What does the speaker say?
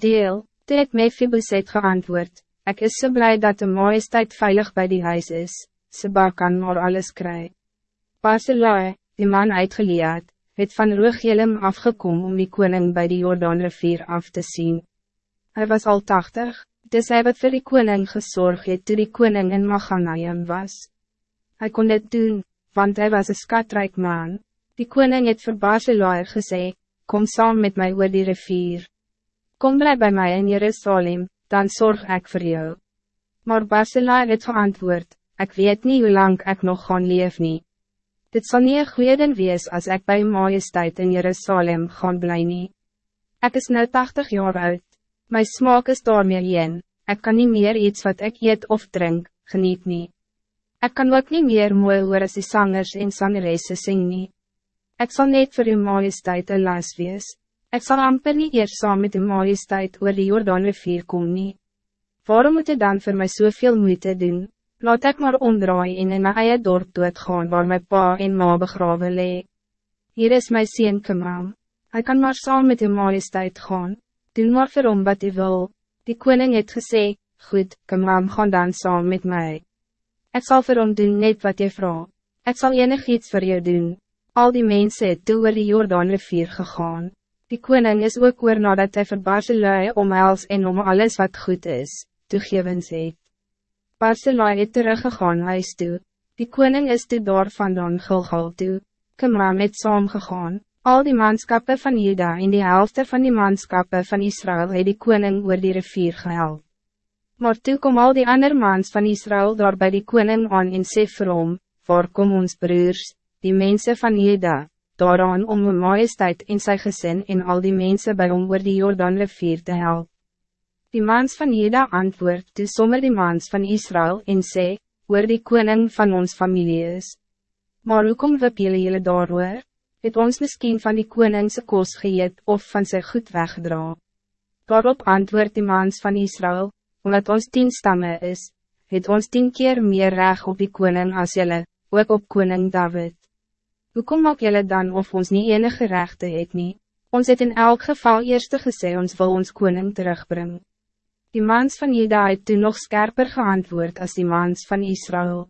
Deel, toe het Mephiboset geantwoord, ik is zo blij dat de majesteit veilig bij die huis is, Seba kan maar alles kry. Baselai, die man uitgeleerd, het van Roegelem afgekomen om die koning bij die Jordaanrivier af te zien. Hij was al tachtig, dus hij wat vir die koning gesorg het toe die koning in Maganaim was. Hij kon dit doen, want hij was een skatrijk man. Die koning het vir Baselai gesê, kom saam met mij oor die rivier. Kom blij bij mij in Jerusalem, dan zorg ik voor jou. Maar Baselai het geantwoord, ik weet niet hoe lang ik nog gaan leef nie. Dit zal niet een goede wees als ik bij majesteit in Jerusalem gaan blij nie. Ek is nu 80 jaar oud, my smaak is daarmee heen, ek kan niet meer iets wat ik eet of drink, geniet nie. Ek kan ook niet meer mooi hoor as die sangers en sangeresse sing nie. Ek sal net vir uw majesteit een las wees, ek sal amper nie eers saam met uw majesteit oor die Jordaanrivier kom nie. Waarom moet je dan voor mij zoveel moeite doen? Laat ik maar omdraai en in my eie dorp doodgaan waar my pa en ma begrawe lee. Hier is my sien Kamam. Hij kan maar saam met die majesteit gaan. Doen maar vir hom wat hy wil. Die koning het gesê, goed, Kamam gaan dan saam met mij. Ik zal vir hom doen net wat jy vraag. Ik zal enig iets voor je doen. Al die mensen het toe oor die Jordaanrivier gegaan. Die koning is ook oor nadat hy vir Barcelui omhels en om alles wat goed is, toegewens het. Barcelona het teruggegaan huis toe. Die koning is toe daar vandaan Gilgal toe. Kimram het saamgegaan. Al die manskappen van Juda en die helft van die manskappen van Israël het die koning oor die rivier gehelp. Maar toe kom al die ander mans van Israël daar bij die koning aan en sê vir hom, waar kom ons broers, die mensen van Juda, daaraan om een majesteit in zijn gezin en al die mensen bij hom oor die Jordaan rivier te helpen. Die mans van Jeda antwoord toe sommer die mans van Israël en sê, oor die koning van ons familie is. Maar hoekom wip jylle jylle daar? Het ons misschien van die koningse kos geëet of van sy goed weggedra? Daarop antwoord die mans van Israël, omdat ons tien stammen is, het ons tien keer meer reg op die koning als jylle, ook op koning David. Hoekom maak jylle dan of ons niet enige rechte het nie? Ons het in elk geval eerste gesê ons wil ons koning terugbrengen. Die mans van Juda het toen nog scherper geantwoord als die mans van Israël.